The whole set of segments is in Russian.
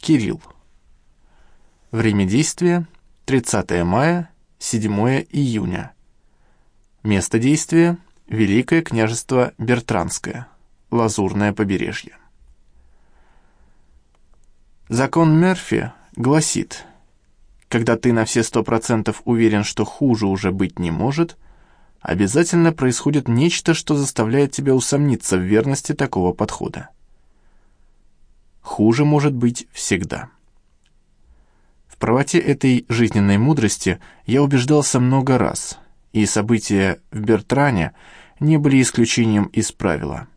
Кирилл. Время действия 30 мая, 7 июня. Место действия Великое княжество Бертранское, Лазурное побережье. Закон Мерфи гласит, когда ты на все сто процентов уверен, что хуже уже быть не может, обязательно происходит нечто, что заставляет тебя усомниться в верности такого подхода. Хуже может быть всегда. В правоте этой жизненной мудрости я убеждался много раз, и события в Бертране не были исключением из правила.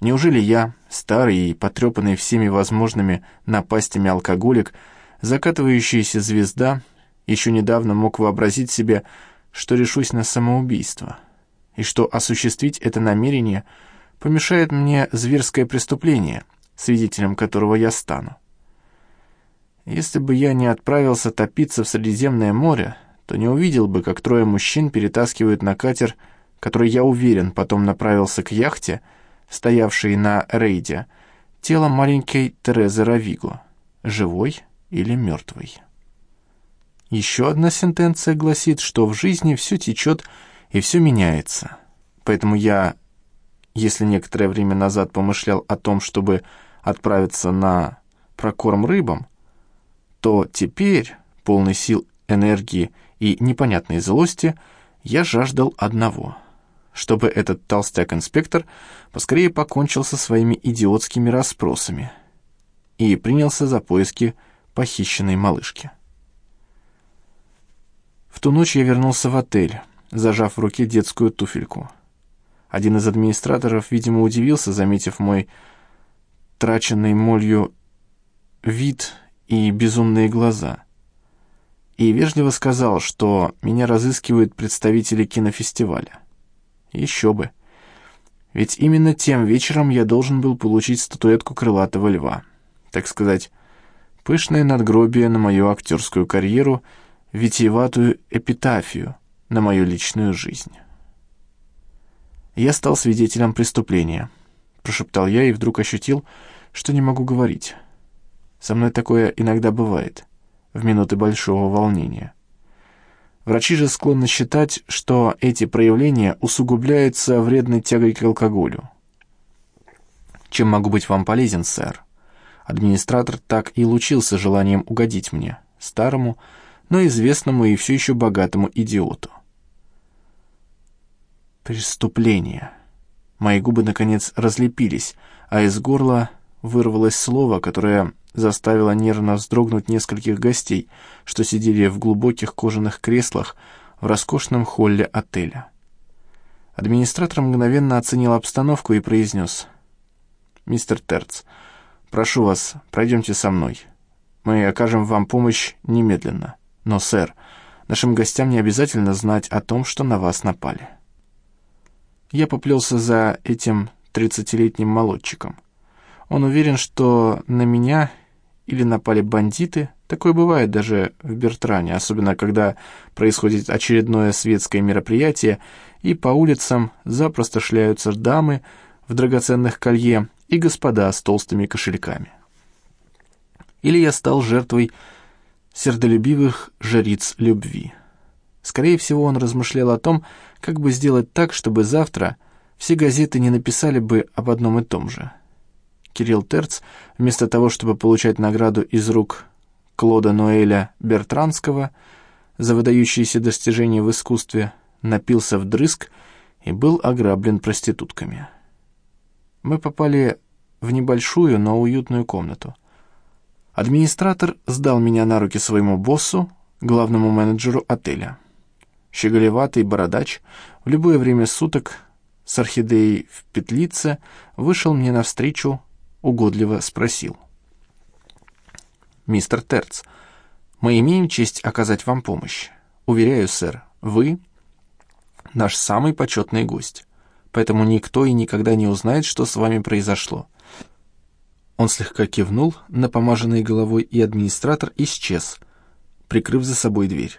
Неужели я, старый и потрепанный всеми возможными напастями алкоголик, закатывающаяся звезда, еще недавно мог вообразить себе, что решусь на самоубийство, и что осуществить это намерение помешает мне зверское преступление, свидетелем которого я стану. Если бы я не отправился топиться в Средиземное море, то не увидел бы, как трое мужчин перетаскивают на катер, который, я уверен, потом направился к яхте, стоявшей на рейде, тело маленькой Терезы Равиго, живой или мертвой. Еще одна сентенция гласит, что в жизни все течет и все меняется. Поэтому я, если некоторое время назад помышлял о том, чтобы отправиться на прокорм рыбам, то теперь, полный сил, энергии и непонятной злости, я жаждал одного — чтобы этот толстяк-инспектор поскорее покончил со своими идиотскими расспросами и принялся за поиски похищенной малышки. В ту ночь я вернулся в отель, зажав в руке детскую туфельку. Один из администраторов, видимо, удивился, заметив мой траченный молью вид и безумные глаза, и вежливо сказал, что меня разыскивают представители кинофестиваля. Еще бы. Ведь именно тем вечером я должен был получить статуэтку крылатого льва. Так сказать, пышное надгробие на мою актерскую карьеру — витиеватую эпитафию на мою личную жизнь. «Я стал свидетелем преступления», — прошептал я и вдруг ощутил, что не могу говорить. Со мной такое иногда бывает, в минуты большого волнения. Врачи же склонны считать, что эти проявления усугубляются вредной тягой к алкоголю. Чем могу быть вам полезен, сэр? Администратор так и лучился желанием угодить мне, старому, но известному и все еще богатому идиоту. Преступление. Мои губы, наконец, разлепились, а из горла вырвалось слово, которое заставило нервно вздрогнуть нескольких гостей, что сидели в глубоких кожаных креслах в роскошном холле отеля. Администратор мгновенно оценил обстановку и произнес. «Мистер Терц, прошу вас, пройдемте со мной. Мы окажем вам помощь немедленно». Но, сэр, нашим гостям не обязательно знать о том, что на вас напали. Я поплелся за этим тридцатилетним молодчиком. Он уверен, что на меня или напали бандиты, такое бывает даже в Бертране, особенно когда происходит очередное светское мероприятие, и по улицам запросто шляются дамы в драгоценных колье и господа с толстыми кошельками. Или я стал жертвой сердолюбивых жриц любви. Скорее всего, он размышлял о том, как бы сделать так, чтобы завтра все газеты не написали бы об одном и том же. Кирилл Терц, вместо того, чтобы получать награду из рук Клода Ноэля Бертранского за выдающиеся достижения в искусстве, напился вдрызг и был ограблен проститутками. Мы попали в небольшую, но уютную комнату — Администратор сдал меня на руки своему боссу, главному менеджеру отеля. Щеголеватый бородач в любое время суток с орхидеей в петлице вышел мне навстречу, угодливо спросил. «Мистер Терц, мы имеем честь оказать вам помощь. Уверяю, сэр, вы наш самый почетный гость, поэтому никто и никогда не узнает, что с вами произошло. Он слегка кивнул на помаженной головой, и администратор исчез, прикрыв за собой дверь.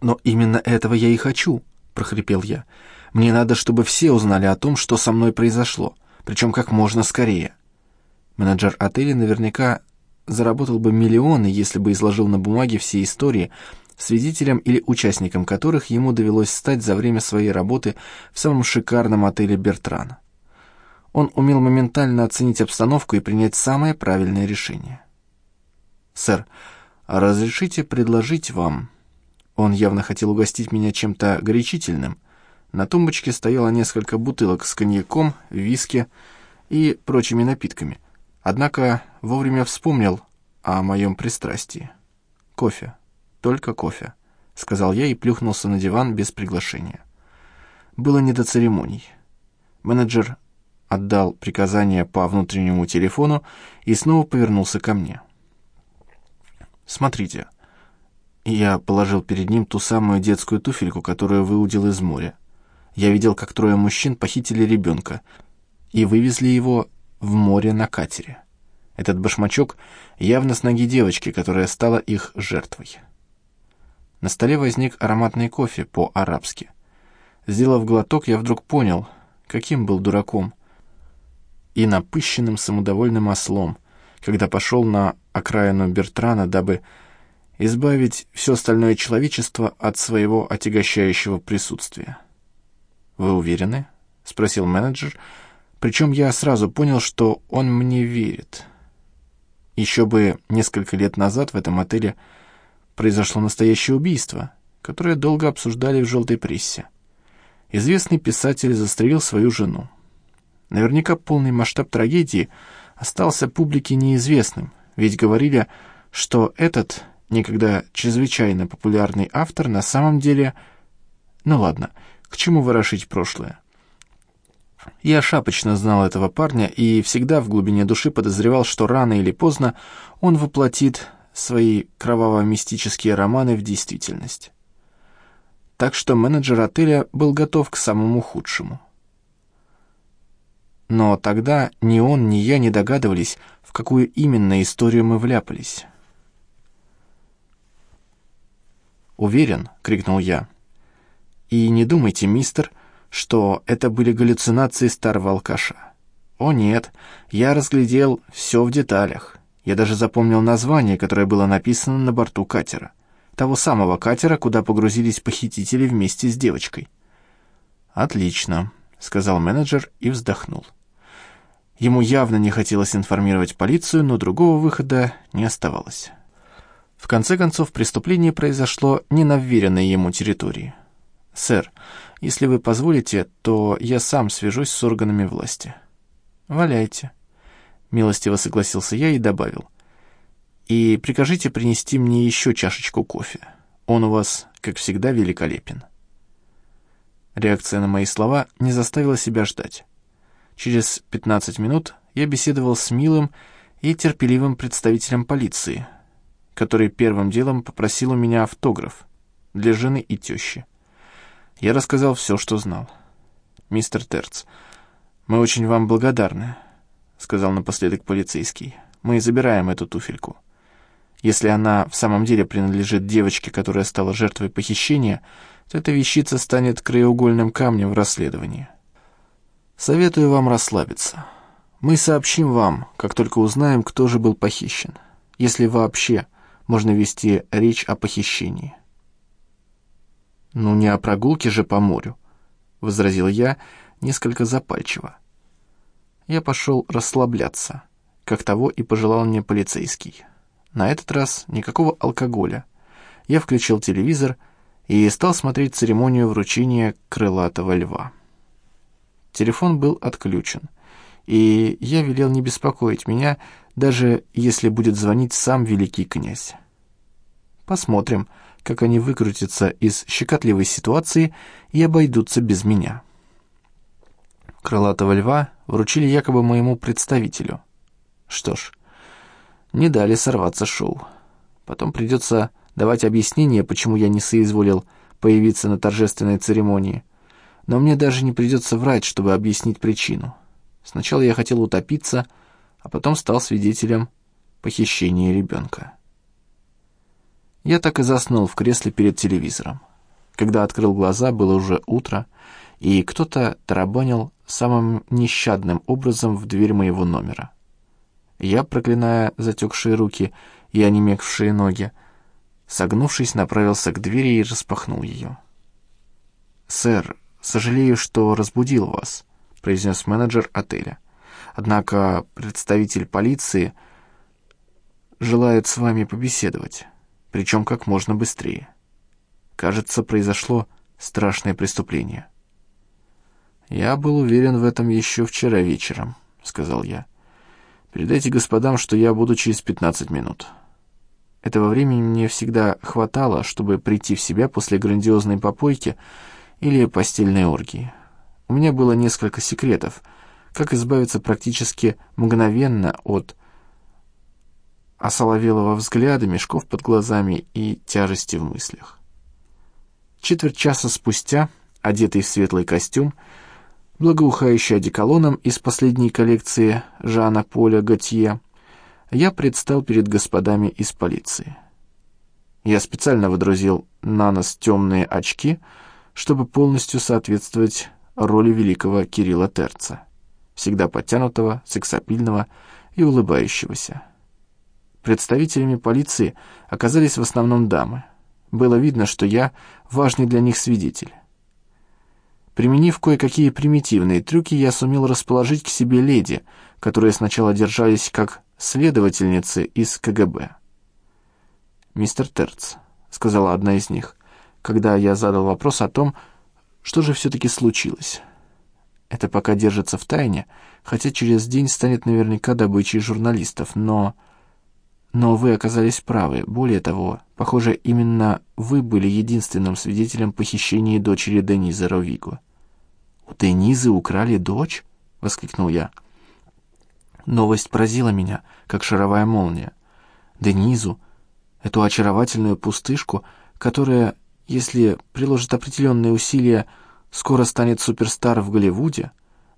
«Но именно этого я и хочу», — прохрипел я. «Мне надо, чтобы все узнали о том, что со мной произошло, причем как можно скорее». Менеджер отеля наверняка заработал бы миллионы, если бы изложил на бумаге все истории, свидетелем или участником которых ему довелось стать за время своей работы в самом шикарном отеле «Бертран». Он умел моментально оценить обстановку и принять самое правильное решение. «Сэр, а разрешите предложить вам...» Он явно хотел угостить меня чем-то горячительным. На тумбочке стояло несколько бутылок с коньяком, виски и прочими напитками. Однако вовремя вспомнил о моем пристрастии. Кофе. Только кофе, сказал я и плюхнулся на диван без приглашения. Было не до церемоний. Менеджер отдал приказание по внутреннему телефону и снова повернулся ко мне. «Смотрите». Я положил перед ним ту самую детскую туфельку, которую выудил из моря. Я видел, как трое мужчин похитили ребенка и вывезли его в море на катере. Этот башмачок явно с ноги девочки, которая стала их жертвой. На столе возник ароматный кофе по-арабски. Сделав глоток, я вдруг понял, каким был дураком и напыщенным самодовольным ослом, когда пошел на окраину Бертрана, дабы избавить все остальное человечество от своего отягощающего присутствия. «Вы уверены?» — спросил менеджер, причем я сразу понял, что он мне верит. Еще бы несколько лет назад в этом отеле произошло настоящее убийство, которое долго обсуждали в желтой прессе. Известный писатель застрелил свою жену. Наверняка полный масштаб трагедии остался публике неизвестным, ведь говорили, что этот некогда чрезвычайно популярный автор на самом деле... Ну ладно, к чему ворошить прошлое? Я шапочно знал этого парня и всегда в глубине души подозревал, что рано или поздно он воплотит свои кроваво-мистические романы в действительность. Так что менеджер отеля был готов к самому худшему. Но тогда ни он, ни я не догадывались, в какую именно историю мы вляпались. «Уверен», — крикнул я. «И не думайте, мистер, что это были галлюцинации старого алкаша. О нет, я разглядел все в деталях. Я даже запомнил название, которое было написано на борту катера. Того самого катера, куда погрузились похитители вместе с девочкой. «Отлично», — сказал менеджер и вздохнул. Ему явно не хотелось информировать полицию, но другого выхода не оставалось. В конце концов, преступление произошло не на вверенной ему территории. «Сэр, если вы позволите, то я сам свяжусь с органами власти». «Валяйте», — милостиво согласился я и добавил. «И прикажите принести мне еще чашечку кофе. Он у вас, как всегда, великолепен». Реакция на мои слова не заставила себя ждать. Через 15 минут я беседовал с милым и терпеливым представителем полиции, который первым делом попросил у меня автограф для жены и тещи. Я рассказал все, что знал. «Мистер Терц, мы очень вам благодарны», — сказал напоследок полицейский. «Мы забираем эту туфельку. Если она в самом деле принадлежит девочке, которая стала жертвой похищения, то эта вещица станет краеугольным камнем в расследовании. Советую вам расслабиться. Мы сообщим вам, как только узнаем, кто же был похищен, если вообще можно вести речь о похищении. «Ну не о прогулке же по морю», — возразил я несколько запальчиво. Я пошел расслабляться, как того и пожелал мне полицейский. На этот раз никакого алкоголя. Я включил телевизор и стал смотреть церемонию вручения крылатого льва. Телефон был отключен, и я велел не беспокоить меня, даже если будет звонить сам великий князь. Посмотрим, как они выкрутятся из щекотливой ситуации и обойдутся без меня. Крылатого льва вручили якобы моему представителю. Что ж, не дали сорваться шоу. Потом придется давать объяснение, почему я не соизволил появиться на торжественной церемонии — но мне даже не придется врать, чтобы объяснить причину. Сначала я хотел утопиться, а потом стал свидетелем похищения ребенка. Я так и заснул в кресле перед телевизором. Когда открыл глаза, было уже утро, и кто-то тарабанил самым нещадным образом в дверь моего номера. Я, проклиная затекшие руки и онемевшие ноги, согнувшись, направился к двери и распахнул ее. «Сэр, сожалею, что разбудил вас», — произнес менеджер отеля. «Однако представитель полиции желает с вами побеседовать, причем как можно быстрее. Кажется, произошло страшное преступление». «Я был уверен в этом еще вчера вечером», — сказал я. «Передайте господам, что я буду через пятнадцать минут». Этого времени мне всегда хватало, чтобы прийти в себя после грандиозной попойки или постельной оргии. У меня было несколько секретов, как избавиться практически мгновенно от осоловелого взгляда, мешков под глазами и тяжести в мыслях. Четверть часа спустя, одетый в светлый костюм, благоухающий одеколоном из последней коллекции Жана Поля Готье, я предстал перед господами из полиции. Я специально водрузил на нос темные очки, чтобы полностью соответствовать роли великого Кирилла Терца, всегда подтянутого, сексапильного и улыбающегося. Представителями полиции оказались в основном дамы. Было видно, что я важный для них свидетель. Применив кое-какие примитивные трюки, я сумел расположить к себе леди, которые сначала держались как следовательницы из КГБ. «Мистер Терц», — сказала одна из них, когда я задал вопрос о том, же все-таки случилось. Это пока держится в тайне, хотя через день станет наверняка добычей журналистов, но... Но вы оказались правы. Более того, похоже, именно вы были единственным свидетелем похищения дочери Дениза Ровиго. «У Денизы украли дочь?» — воскликнул я. Новость поразила меня, как шаровая молния. Денизу, эту очаровательную пустышку, которая, если приложит определенные усилия, скоро станет суперстар в Голливуде,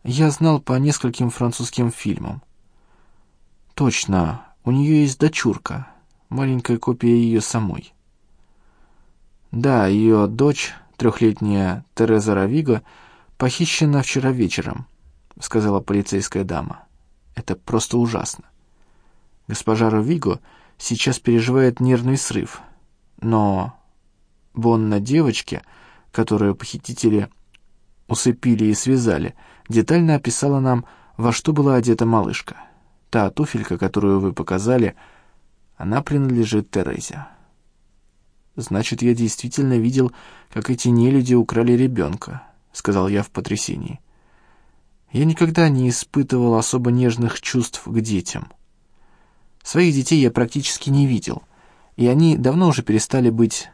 я знал по нескольким французским фильмам. Точно, у нее есть дочурка, маленькая копия ее самой. Да, ее дочь, трехлетняя Тереза Равиго, похищена вчера вечером, сказала полицейская дама. Это просто ужасно. Госпожа Равиго сейчас переживает нервный срыв, но Бонна девочке, которую похитители усыпили и связали, детально описала нам, во что была одета малышка. Та туфелька, которую вы показали, она принадлежит Терезе. Значит, я действительно видел, как эти нелюди украли ребенка, сказал я в потрясении. Я никогда не испытывал особо нежных чувств к детям. Своих детей я практически не видел, и они давно уже перестали быть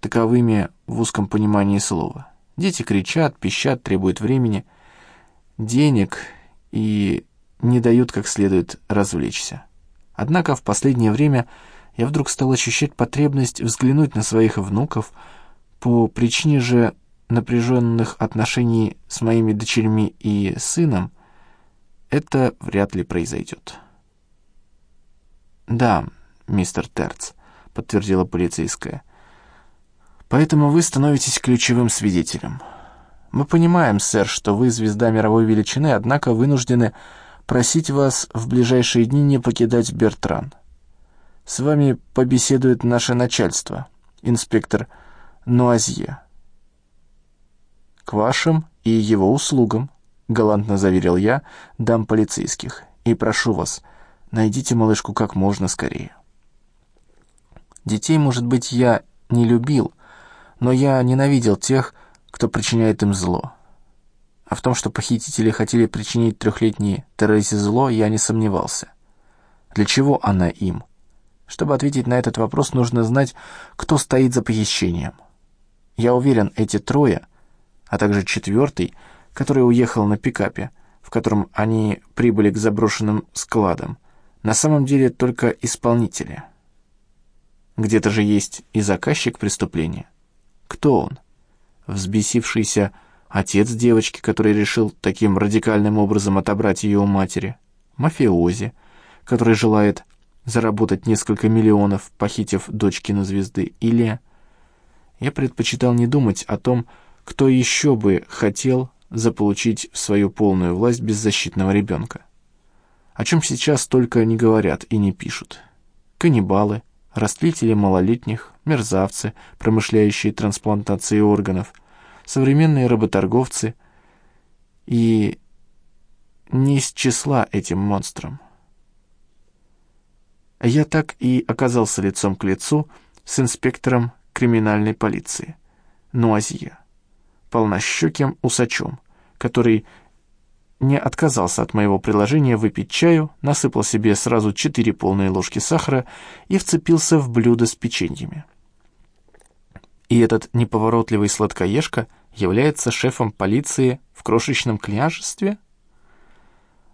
таковыми в узком понимании слова. Дети кричат, пищат, требуют времени, денег и не дают как следует развлечься. Однако в последнее время я вдруг стал ощущать потребность взглянуть на своих внуков, по причине же напряженных отношений с моими дочерьми и сыном, это вряд ли произойдет. «Да, мистер Терц», — подтвердила полицейская. «Поэтому вы становитесь ключевым свидетелем. Мы понимаем, сэр, что вы звезда мировой величины, однако вынуждены просить вас в ближайшие дни не покидать Бертран. С вами побеседует наше начальство, инспектор Нуазье». «К вашим и его услугам», — галантно заверил я дам полицейских. «И прошу вас, найдите малышку как можно скорее». Детей, может быть, я не любил, но я ненавидел тех, кто причиняет им зло. А в том, что похитители хотели причинить трехлетней Терезе зло, я не сомневался. Для чего она им? Чтобы ответить на этот вопрос, нужно знать, кто стоит за похищением. Я уверен, эти трое, а также четвертый, который уехал на пикапе, в котором они прибыли к заброшенным складам, на самом деле только исполнители. Где-то же есть и заказчик преступления. Кто он? Взбесившийся Отец девочки, который решил таким радикальным образом отобрать ее у матери. Мафиози, который желает заработать несколько миллионов, похитив дочкину звезды. Или... Я предпочитал не думать о том, кто еще бы хотел заполучить в свою полную власть беззащитного ребенка. о чем сейчас только не говорят и не пишут. Каннибалы, растлители малолетних, мерзавцы, промышляющие трансплантацией органов, современные работорговцы и не из числа этим монстрам. Я так и оказался лицом к лицу с инспектором криминальной полиции, Нуазье, полнощеким усачом, который не отказался от моего предложения выпить чаю, насыпал себе сразу четыре полные ложки сахара и вцепился в блюдо с печеньями. И этот неповоротливый сладкоежка является шефом полиции в крошечном княжестве?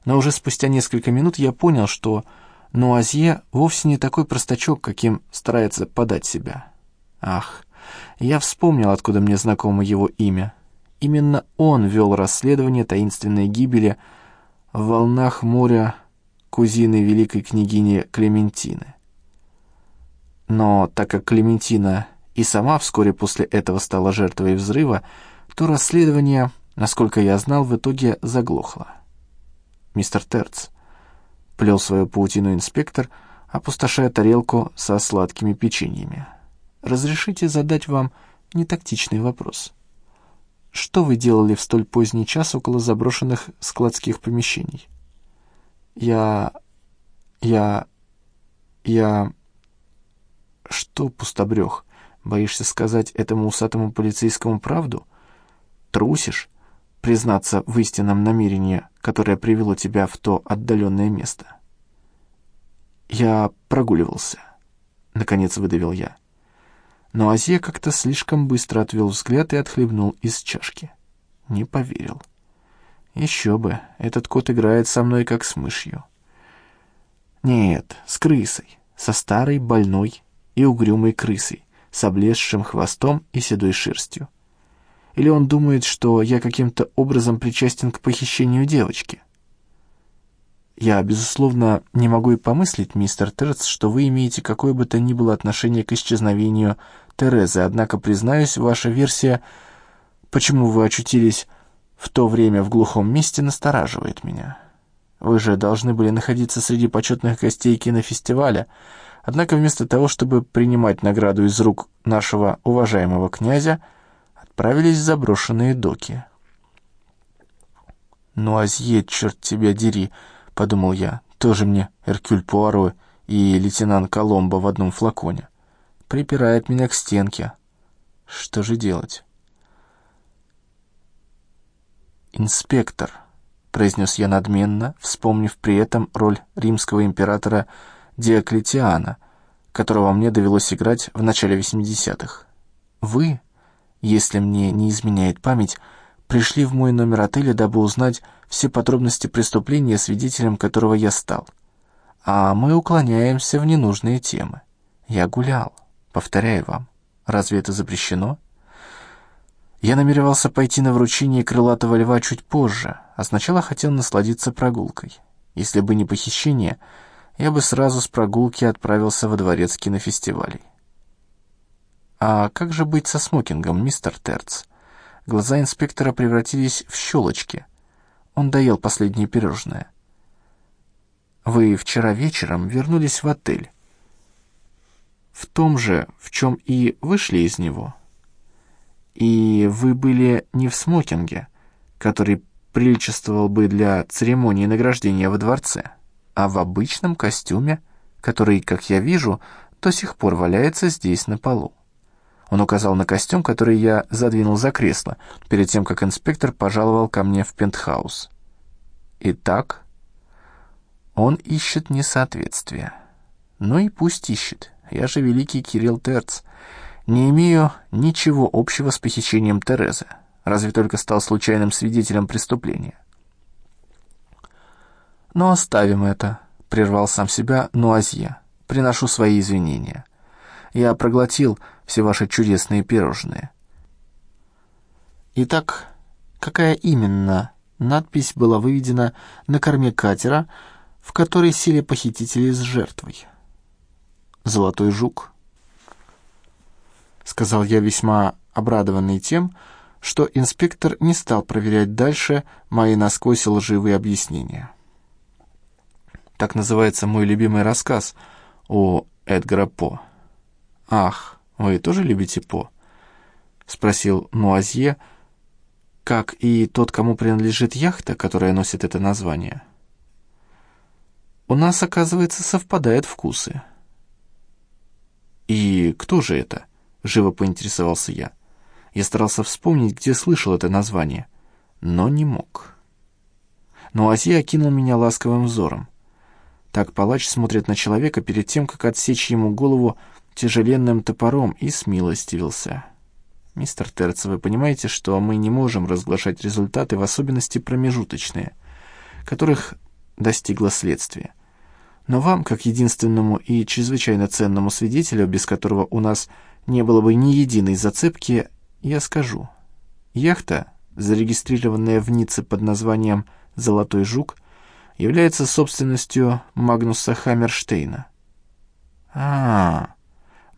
Но уже спустя несколько минут я понял, что Нуазье вовсе не такой простачок, каким старается подать себя. Ах, я вспомнил, откуда мне знакомо его имя — Именно он вел расследование таинственной гибели в волнах моря кузины великой княгини Клементины. Но так как Клементина и сама вскоре после этого стала жертвой взрыва, то расследование, насколько я знал, в итоге заглохло. Мистер Терц плел свою паутину инспектор, опустошая тарелку со сладкими печеньями. «Разрешите задать вам нетактичный вопрос?» Что вы делали в столь поздний час около заброшенных складских помещений? Я... я... я... Что, пустобрех, боишься сказать этому усатому полицейскому правду? Трусишь? Признаться в истинном намерении, которое привело тебя в то отдаленное место? Я прогуливался. Наконец выдавил я но Азия как-то слишком быстро отвел взгляд и отхлебнул из чашки. Не поверил. Еще бы, этот кот играет со мной как с мышью. Нет, с крысой, со старой, больной и угрюмой крысой, с облезшим хвостом и седой шерстью. Или он думает, что я каким-то образом причастен к похищению девочки? Я, безусловно, не могу и помыслить, мистер Терц, что вы имеете какое бы то ни было отношение к исчезновению Терезы, однако, признаюсь, ваша версия, почему вы очутились в то время в глухом месте, настораживает меня. Вы же должны были находиться среди почетных гостей кинофестиваля, однако вместо того, чтобы принимать награду из рук нашего уважаемого князя, отправились в заброшенные доки. «Ну, Азье, черт тебя дери!» — подумал я. «Тоже мне Эркюль Пуаро и лейтенант Коломбо в одном флаконе» припирает меня к стенке. Что же делать? «Инспектор», — произнес я надменно, вспомнив при этом роль римского императора Диоклетиана, которого мне довелось играть в начале 80-х. «Вы, если мне не изменяет память, пришли в мой номер отеля, дабы узнать все подробности преступления, свидетелем которого я стал. А мы уклоняемся в ненужные темы. Я гулял. Повторяю вам, разве это запрещено? Я намеревался пойти на вручение крылатого льва чуть позже, а сначала хотел насладиться прогулкой. Если бы не похищение, я бы сразу с прогулки отправился во дворец кинофестивалей. А как же быть со смокингом, мистер Терц? Глаза инспектора превратились в щелочки. Он доел последнее пирожное. Вы вчера вечером вернулись в отель в том же, в чем и вышли из него. И вы были не в смокинге, который приличествовал бы для церемонии награждения во дворце, а в обычном костюме, который, как я вижу, до сих пор валяется здесь на полу. Он указал на костюм, который я задвинул за кресло, перед тем, как инспектор пожаловал ко мне в пентхаус. Итак, он ищет несоответствие. Ну и пусть ищет. Я же великий Кирилл Терц. Не имею ничего общего с похищением Терезы, разве только стал случайным свидетелем преступления. Но оставим это, прервал сам себя Нуазье. Приношу свои извинения. Я проглотил все ваши чудесные пирожные. Итак, какая именно надпись была выведена на корме катера, в которой сели похитители с жертвой? золотой жук. Сказал я весьма обрадованный тем, что инспектор не стал проверять дальше мои насквозь лживые объяснения. Так называется мой любимый рассказ о Эдгара По. «Ах, вы тоже любите По?» — спросил Нуазье, как и тот, кому принадлежит яхта, которая носит это название. «У нас, оказывается, совпадают вкусы». «И кто же это?» — живо поинтересовался я. Я старался вспомнить, где слышал это название, но не мог. Нуазье окинул меня ласковым взором. Так палач смотрит на человека перед тем, как отсечь ему голову тяжеленным топором, и смилостивился. «Мистер Терц, вы понимаете, что мы не можем разглашать результаты, в особенности промежуточные, которых достигло следствие. Но вам, как единственному и чрезвычайно ценному свидетелю, без которого у нас не было бы ни единой зацепки, я скажу. Яхта, зарегистрированная в Ницце под названием «Золотой жук», является собственностью Магнуса Хаммерштейна. А,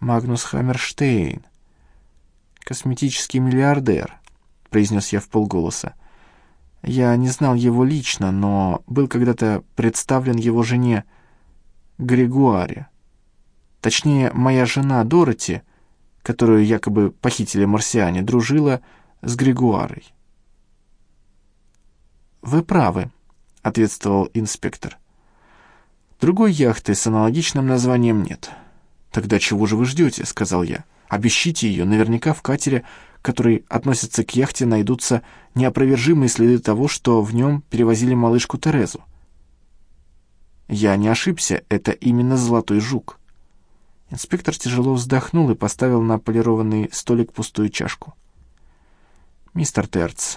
Магнус Хаммерштейн. Косметический миллиардер, произнес я в полголоса. Я не знал его лично, но был когда-то представлен его жене Григуаре. Точнее, моя жена Дороти, которую якобы похитили марсиане, дружила с Григуарой. «Вы правы», ответствовал инспектор. Другой яхты с аналогичным названием нет. Тогда чего же вы ждете, сказал я. Обещите ее, наверняка в катере, который относится к яхте, найдутся неопровержимые следы того, что в нем перевозили малышку Терезу. Я не ошибся, это именно золотой жук. Инспектор тяжело вздохнул и поставил на полированный столик пустую чашку. «Мистер Терц,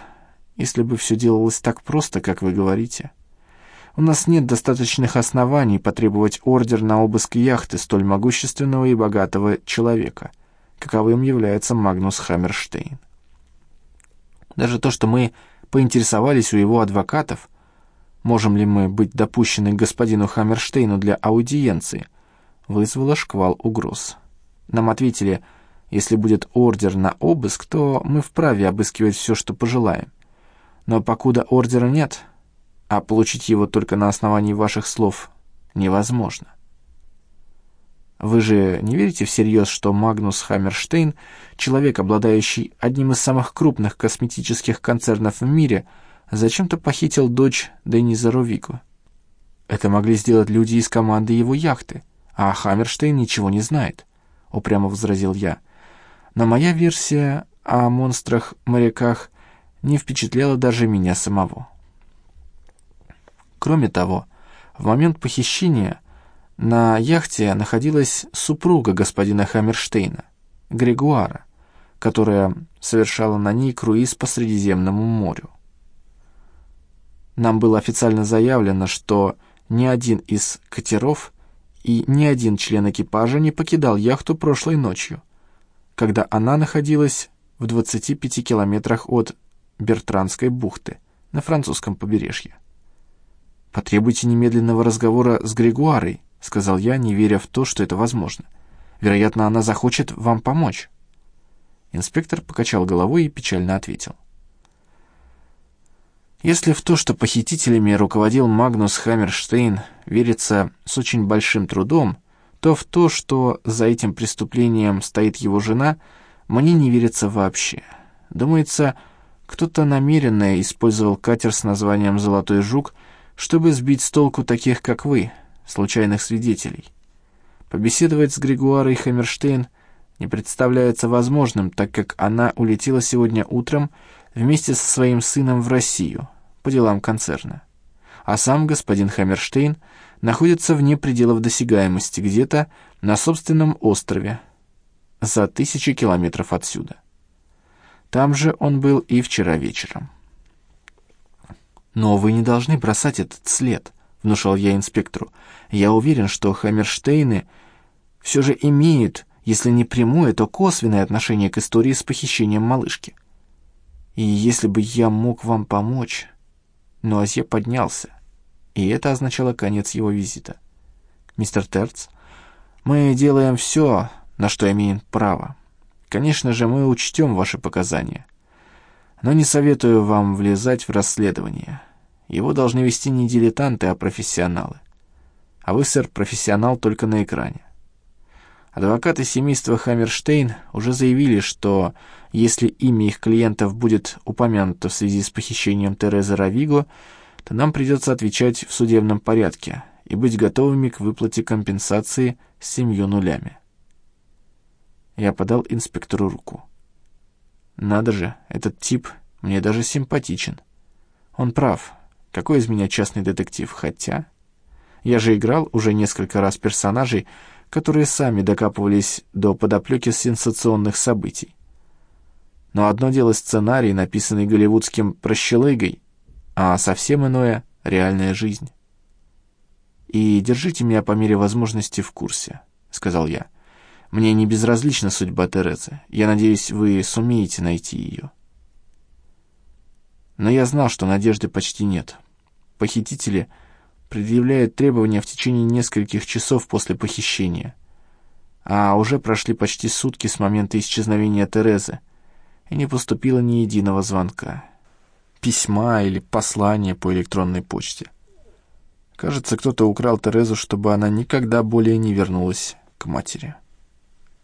если бы все делалось так просто, как вы говорите, у нас нет достаточных оснований потребовать ордер на обыск яхты столь могущественного и богатого человека, каковым является Магнус Хаммерштейн. Даже то, что мы поинтересовались у его адвокатов, можем ли мы быть допущены к господину Хаммерштейну для аудиенции, вызвало шквал угроз. Нам ответили, если будет ордер на обыск, то мы вправе обыскивать все, что пожелаем. Но покуда ордера нет, а получить его только на основании ваших слов невозможно. Вы же не верите всерьез, что Магнус Хаммерштейн, человек, обладающий одним из самых крупных косметических концернов в мире, зачем-то похитил дочь Дениза Ровико? Это могли сделать люди из команды его яхты, а Хаммерштейн ничего не знает, — упрямо возразил я. Но моя версия о монстрах-моряках не впечатляла даже меня самого. Кроме того, в момент похищения на яхте находилась супруга господина Хаммерштейна, Григуара, которая совершала на ней круиз по Средиземному морю. Нам было официально заявлено, что ни один из катеров и ни один член экипажа не покидал яхту прошлой ночью, когда она находилась в 25 километрах от Бертранской бухты на французском побережье. «Потребуйте немедленного разговора с Григуарой», — сказал я, не веря в то, что это возможно. «Вероятно, она захочет вам помочь». Инспектор покачал головой и печально ответил. Если в то, что похитителями руководил Магнус Хаммерштейн, верится с очень большим трудом, то в то, что за этим преступлением стоит его жена, мне не верится вообще. Думается, кто-то намеренно использовал катер с названием «Золотой жук», чтобы сбить с толку таких, как вы, случайных свидетелей. Побеседовать с Григуарой Хаммерштейн не представляется возможным, так как она улетела сегодня утром вместе со своим сыном в Россию по делам концерна. А сам господин Хаммерштейн находится вне пределов досягаемости, где-то на собственном острове, за тысячи километров отсюда. Там же он был и вчера вечером. «Но вы не должны бросать этот след», — внушал я инспектору. «Я уверен, что Хаммерштейны все же имеют, если не прямое, то косвенное отношение к истории с похищением малышки. И если бы я мог вам помочь...» Но Азье поднялся, и это означало конец его визита. «Мистер Терц, мы делаем все, на что имеем право. Конечно же, мы учтем ваши показания но не советую вам влезать в расследование. Его должны вести не дилетанты, а профессионалы. а вы, сэр, профессионал только на экране. Адвокаты семейства Хаммерштейн уже заявили, что если имя их клиентов будет упомянуто в связи с похищением Терезы Равиго, то нам придется отвечать в судебном порядке и быть готовыми к выплате компенсации с семью нулями. Я подал инспектору руку. Надо же, этот тип мне даже симпатичен. Он прав. Какой из меня частный детектив? Хотя... Я же играл уже несколько раз персонажей, которые сами докапывались до подоплеки сенсационных событий. Но одно дело сценарий, написанный голливудским прощелыгой, а совсем иное — реальная жизнь. «И держите меня по мере возможности в курсе», — сказал я. «Мне не безразлична судьба Терезы. Я надеюсь, вы сумеете найти ее». Но я знал, что надежды почти нет. Похитители — предъявляют требования в течение нескольких часов после похищения. А уже прошли почти сутки с момента исчезновения Терезы, и не поступило ни единого звонка, письма или послания по электронной почте. Кажется, кто-то украл Терезу, чтобы она никогда более не вернулась к матери.